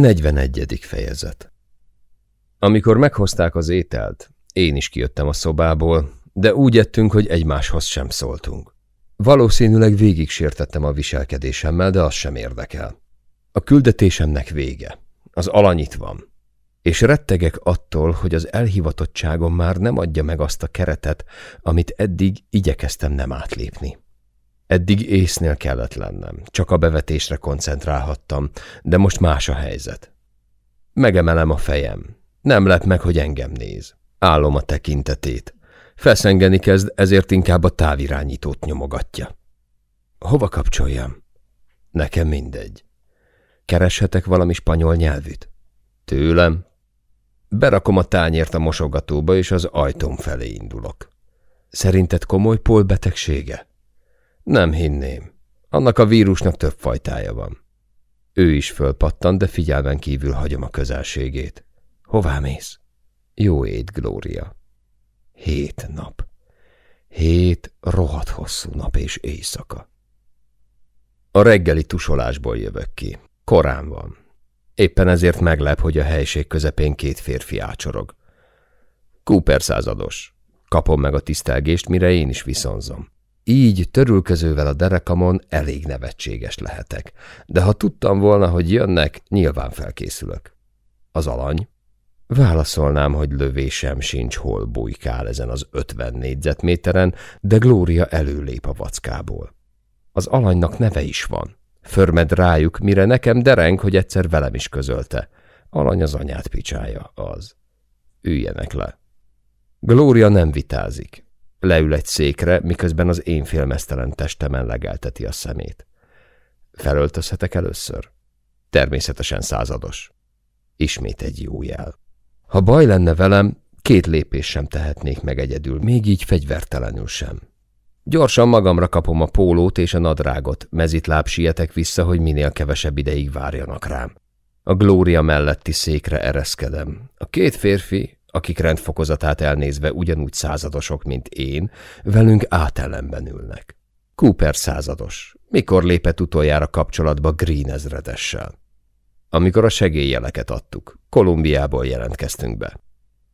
41. fejezet Amikor meghozták az ételt, én is kijöttem a szobából, de úgy ettünk, hogy egymáshoz sem szóltunk. Valószínűleg végig sértettem a viselkedésemmel, de az sem érdekel. A küldetésemnek vége. Az alany itt van. És rettegek attól, hogy az elhivatottságom már nem adja meg azt a keretet, amit eddig igyekeztem nem átlépni. Eddig észnél kellett lennem, csak a bevetésre koncentrálhattam, de most más a helyzet. Megemelem a fejem. Nem lep meg, hogy engem néz. Állom a tekintetét. Feszengeni kezd, ezért inkább a távirányítót nyomogatja. Hova kapcsoljam? Nekem mindegy. Kereshetek valami spanyol nyelvűt? Tőlem? Berakom a tányért a mosogatóba, és az ajtóm felé indulok. Szerinted komoly polbetegsége? Nem hinném. Annak a vírusnak több fajtája van. Ő is fölpattan, de figyelmen kívül hagyom a közelségét. Hová mész? Jó ét, Glória. Hét nap. Hét rohadt hosszú nap és éjszaka. A reggeli tusolásból jövök ki. Korán van. Éppen ezért meglep, hogy a helység közepén két férfi ácsorog. Cooper százados. Kapom meg a tisztelgést, mire én is viszonzom. Így törülkezővel a derekamon elég nevetséges lehetek, de ha tudtam volna, hogy jönnek, nyilván felkészülök. Az alany? Válaszolnám, hogy lövésem sincs, hol bujkál ezen az ötven négyzetméteren, de Glória előlép a vackából. Az alanynak neve is van. Förmed rájuk, mire nekem dereng, hogy egyszer velem is közölte. Alany az anyát picsája, az. Üljenek le. Glória nem vitázik. Leül egy székre, miközben az én félmeztelen testemen legelteti a szemét. Felöltözhetek először? Természetesen százados. Ismét egy jó jel. Ha baj lenne velem, két lépés sem tehetnék meg egyedül, még így fegyvertelenül sem. Gyorsan magamra kapom a pólót és a nadrágot, mezitláb sietek vissza, hogy minél kevesebb ideig várjanak rám. A Glória melletti székre ereszkedem. A két férfi, akik rendfokozatát elnézve ugyanúgy századosok, mint én, velünk átellenben ülnek. Cooper százados. Mikor lépett utoljára kapcsolatba Green ezredessel? Amikor a segélyjeleket adtuk. Kolumbiából jelentkeztünk be.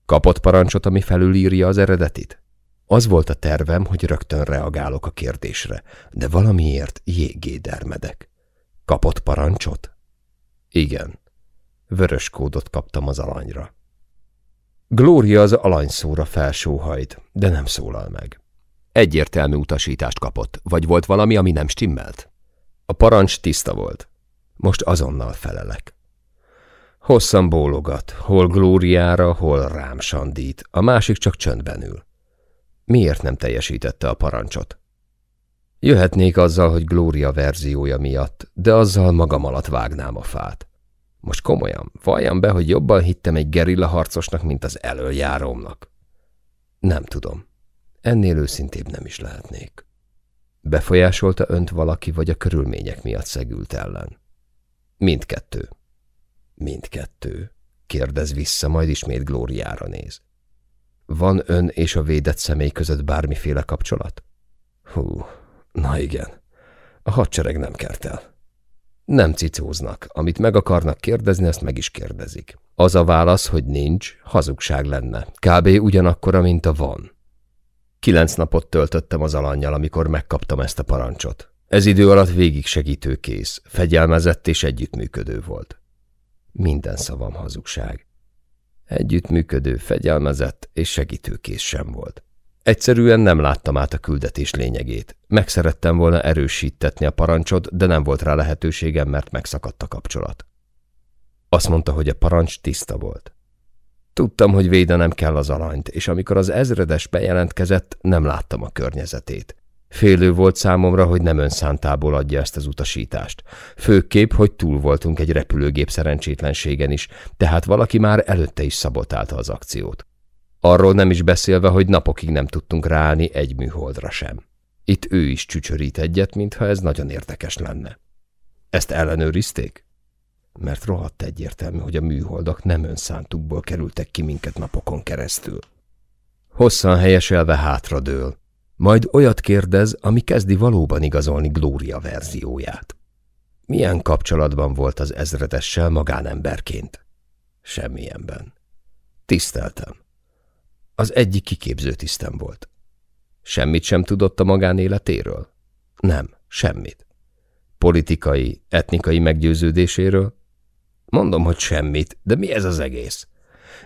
Kapott parancsot, ami felülírja az eredetit? Az volt a tervem, hogy rögtön reagálok a kérdésre, de valamiért jégé dermedek. Kapott parancsot? Igen. Vörös kódot kaptam az alanyra. Glória az alanyszóra felsóhajt, de nem szólal meg. Egyértelmű utasítást kapott, vagy volt valami, ami nem stimmelt? A parancs tiszta volt. Most azonnal felelek. Hosszan bólogat, hol Glóriára, hol rám sandít, a másik csak csöndben ül. Miért nem teljesítette a parancsot? Jöhetnék azzal, hogy Glória verziója miatt, de azzal magam alatt vágnám a fát. Most komolyan, valljam be, hogy jobban hittem egy gerilla harcosnak, mint az elöljárómnak. Nem tudom. Ennél őszintébb nem is lehetnék. Befolyásolta önt valaki, vagy a körülmények miatt szegült ellen? Mindkettő. Mindkettő. Kérdez vissza, majd ismét Glóriára néz. Van ön és a védett személy között bármiféle kapcsolat? Hú, na igen. A hadsereg nem kert el. Nem cicóznak. Amit meg akarnak kérdezni, ezt meg is kérdezik. Az a válasz, hogy nincs, hazugság lenne. Kb. ugyanakkora, mint a van. Kilenc napot töltöttem az alanyjal, amikor megkaptam ezt a parancsot. Ez idő alatt végig segítőkész, fegyelmezett és együttműködő volt. Minden szavam hazugság. Együttműködő, fegyelmezett és segítőkész sem volt. Egyszerűen nem láttam át a küldetés lényegét. Megszerettem volna erősítetni a parancsot, de nem volt rá lehetőségem, mert megszakadt a kapcsolat. Azt mondta, hogy a parancs tiszta volt. Tudtam, hogy védenem kell az alanyt, és amikor az ezredes bejelentkezett, nem láttam a környezetét. Félő volt számomra, hogy nem önszántából adja ezt az utasítást. Főképp, hogy túl voltunk egy repülőgép szerencsétlenségen is, tehát valaki már előtte is szabotálta az akciót. Arról nem is beszélve, hogy napokig nem tudtunk ráállni egy műholdra sem. Itt ő is csücsörít egyet, mintha ez nagyon érdekes lenne. Ezt ellenőrizték? Mert rohadt egyértelmű, hogy a műholdak nem önszántukból kerültek ki minket napokon keresztül. Hosszan helyeselve hátradől, majd olyat kérdez, ami kezdi valóban igazolni Glória verzióját. Milyen kapcsolatban volt az ezredessel magánemberként? Semmilyenben. Tiszteltem. Az egyik kiképző tisztem volt. Semmit sem tudott a magánéletéről? Nem, semmit. Politikai, etnikai meggyőződéséről? Mondom, hogy semmit, de mi ez az egész?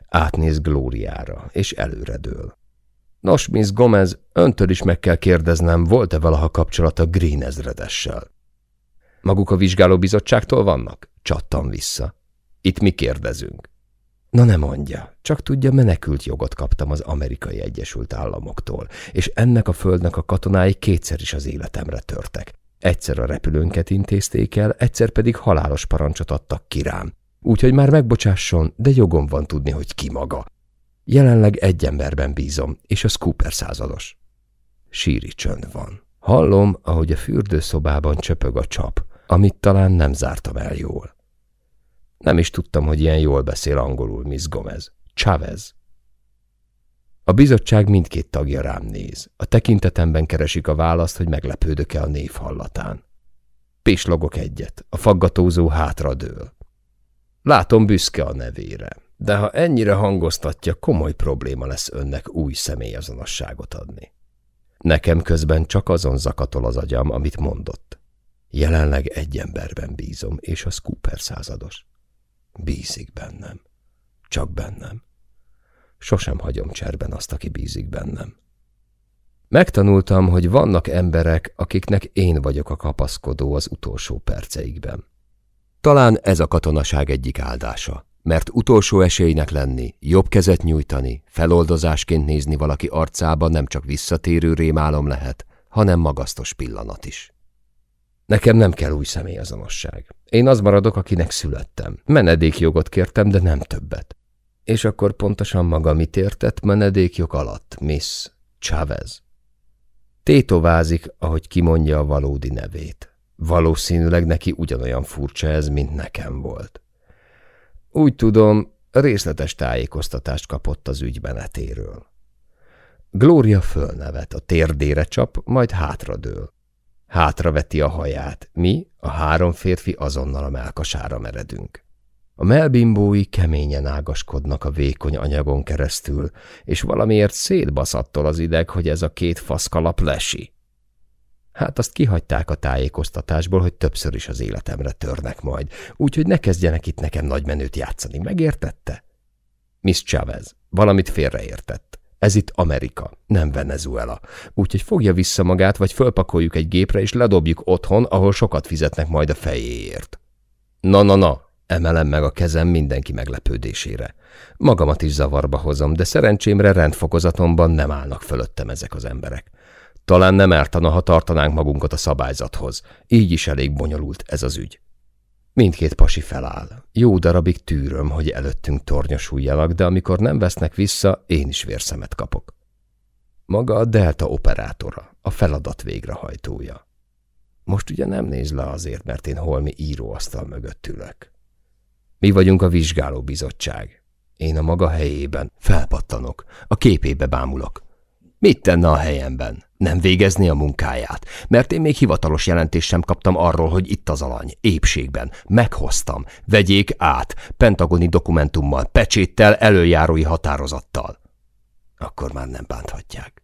Átnéz Glóriára, és előredől. Nos, Miss Gomez, öntől is meg kell kérdeznem, volt-e valaha kapcsolata Green ezredessel? Maguk a vizsgálóbizottságtól vannak? Csattam vissza. Itt mi kérdezünk. Na ne mondja, csak tudja, menekült jogot kaptam az amerikai Egyesült Államoktól, és ennek a földnek a katonái kétszer is az életemre törtek. Egyszer a repülőnket intézték el, egyszer pedig halálos parancsot adtak ki rám. Úgyhogy már megbocsásson, de jogom van tudni, hogy ki maga. Jelenleg egy emberben bízom, és a Scooper százados. Síri csönd van. Hallom, ahogy a fürdőszobában csöpög a csap, amit talán nem zártam el jól. Nem is tudtam, hogy ilyen jól beszél angolul Miss Gomez. Chavez. A bizottság mindkét tagja rám néz. A tekintetemben keresik a választ, hogy meglepődök-e a név hallatán. Pislogok egyet, a faggatózó hátradől. Látom büszke a nevére, de ha ennyire hangoztatja, komoly probléma lesz önnek új személyazonosságot adni. Nekem közben csak azon zakatol az agyam, amit mondott. Jelenleg egy emberben bízom, és a Scooper százados. Bízik bennem. Csak bennem. Sosem hagyom cserben azt, aki bízik bennem. Megtanultam, hogy vannak emberek, akiknek én vagyok a kapaszkodó az utolsó perceikben. Talán ez a katonaság egyik áldása, mert utolsó esélynek lenni, jobb kezet nyújtani, feloldozásként nézni valaki arcába nem csak visszatérő rémálom lehet, hanem magasztos pillanat is. Nekem nem kell új személyazonosság. Én az maradok, akinek születtem. Menedékjogot kértem, de nem többet. És akkor pontosan maga mit értett menedékjog alatt, Miss Chavez? Tétovázik, ahogy kimondja a valódi nevét. Valószínűleg neki ugyanolyan furcsa ez, mint nekem volt. Úgy tudom, részletes tájékoztatást kapott az ügymenetéről. Glória fölnevet, a térdére csap, majd hátradől. Hátraveti a haját, mi, a három férfi azonnal a melkasára meredünk. A melbimbói keményen ágaskodnak a vékony anyagon keresztül, és valamiért szétbaszattol az ideg, hogy ez a két faszkalap lesi. Hát azt kihagyták a tájékoztatásból, hogy többször is az életemre törnek majd, úgyhogy ne kezdjenek itt nekem nagymenőt játszani, megértette? Miss Chavez, valamit félreértett. Ez itt Amerika, nem Venezuela. Úgyhogy fogja vissza magát, vagy fölpakoljuk egy gépre, és ledobjuk otthon, ahol sokat fizetnek majd a fejéért. Na-na-na, emelem meg a kezem mindenki meglepődésére. Magamat is zavarba hozom, de szerencsémre rendfokozatomban nem állnak fölöttem ezek az emberek. Talán nem ártana, ha tartanánk magunkat a szabályzathoz. Így is elég bonyolult ez az ügy. Mindkét pasi feláll. Jó darabig tűröm, hogy előttünk tornyosuljanak, de amikor nem vesznek vissza, én is vérszemet kapok. Maga a Delta operátora, a feladat végrehajtója. Most ugye nem néz le azért, mert én holmi íróasztal mögött ülök. Mi vagyunk a vizsgálóbizottság. Én a maga helyében felpattanok, a képébe bámulok. Mit tenne a helyemben? Nem végezni a munkáját, mert én még hivatalos jelentést sem kaptam arról, hogy itt az alany, épségben. Meghoztam. Vegyék át, pentagoni dokumentummal, pecséttel, előjárói határozattal. Akkor már nem bánthatják.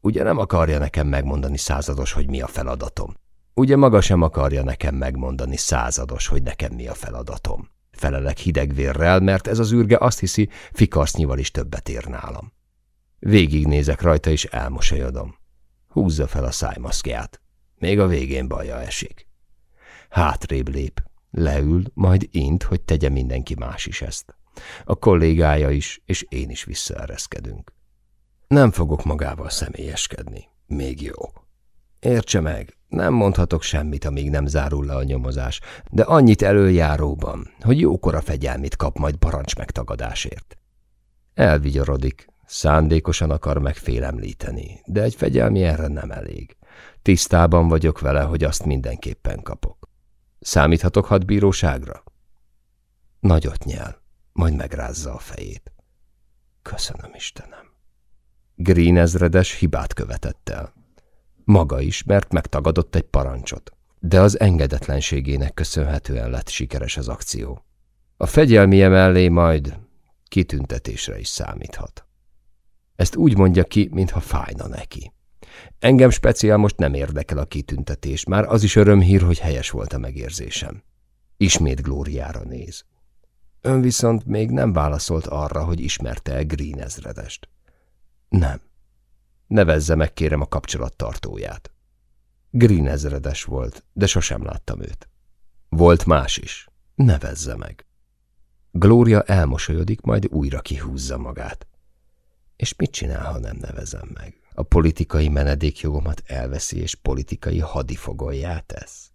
Ugye nem akarja nekem megmondani százados, hogy mi a feladatom? Ugye maga sem akarja nekem megmondani százados, hogy nekem mi a feladatom? Felelek hidegvérrel, mert ez az űrge azt hiszi, fikarsznival is többet ér nálam. Végignézek rajta, és elmosolyodom. Húzza fel a szájmaszkját. Még a végén baja esik. Hátrébb lép. Leül, majd int, hogy tegye mindenki más is ezt. A kollégája is, és én is visszaereszkedünk. Nem fogok magával személyeskedni. Még jó. Értse meg, nem mondhatok semmit, amíg nem zárul le a nyomozás, de annyit előjáróban, hogy jókora fegyelmit kap majd parancs megtagadásért. Elvigyorodik, Szándékosan akar megfélemlíteni, de egy fegyelmi erre nem elég. Tisztában vagyok vele, hogy azt mindenképpen kapok. Számíthatok hadbíróságra? Nagyot nyel, majd megrázza a fejét. Köszönöm, Istenem. Green ezredes hibát követett el. Maga is, mert megtagadott egy parancsot. de az engedetlenségének köszönhetően lett sikeres az akció. A fegyelmie mellé majd kitüntetésre is számíthat. Ezt úgy mondja ki, mintha fájna neki. Engem speciál most nem érdekel a kitüntetés, már az is örömhír, hogy helyes volt a megérzésem. Ismét Glóriára néz. Ön viszont még nem válaszolt arra, hogy ismerte-e Green ezredest. Nem. Nevezze meg kérem a kapcsolattartóját. Green ezredes volt, de sosem láttam őt. Volt más is. Nevezze meg. Glória elmosolyodik, majd újra kihúzza magát. És mit csinál, ha nem nevezem meg? A politikai menedékjogomat elveszi, és politikai hadifogoljá tesz.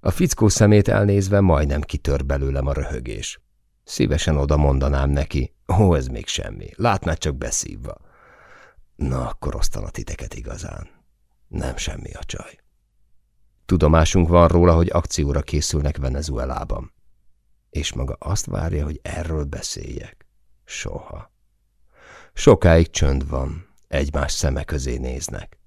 A fickó szemét elnézve majdnem kitör belőlem a röhögés. Szívesen oda mondanám neki, ó, ez még semmi, látnád csak beszívva. Na, akkor osztana titeket igazán. Nem semmi a csaj. Tudomásunk van róla, hogy akcióra készülnek Venezuelában. És maga azt várja, hogy erről beszéljek. Soha. Sokáig csönd van, egymás szeme közé néznek.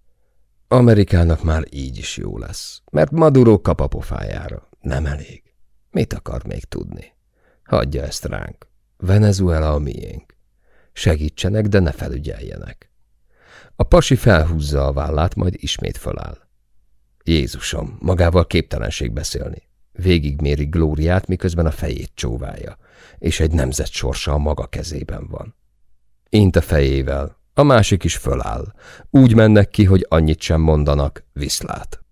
Amerikának már így is jó lesz, mert Maduro kap a pofájára. Nem elég. Mit akar még tudni? Hagyja ezt ránk. Venezuela a miénk. Segítsenek, de ne felügyeljenek. A pasi felhúzza a vállát, majd ismét föláll. Jézusom, magával képtelenség beszélni. Végigméri Glóriát, miközben a fejét csóválja, és egy nemzet sorsa a maga kezében van. Int a fejével, a másik is föláll. Úgy mennek ki, hogy annyit sem mondanak, viszlát.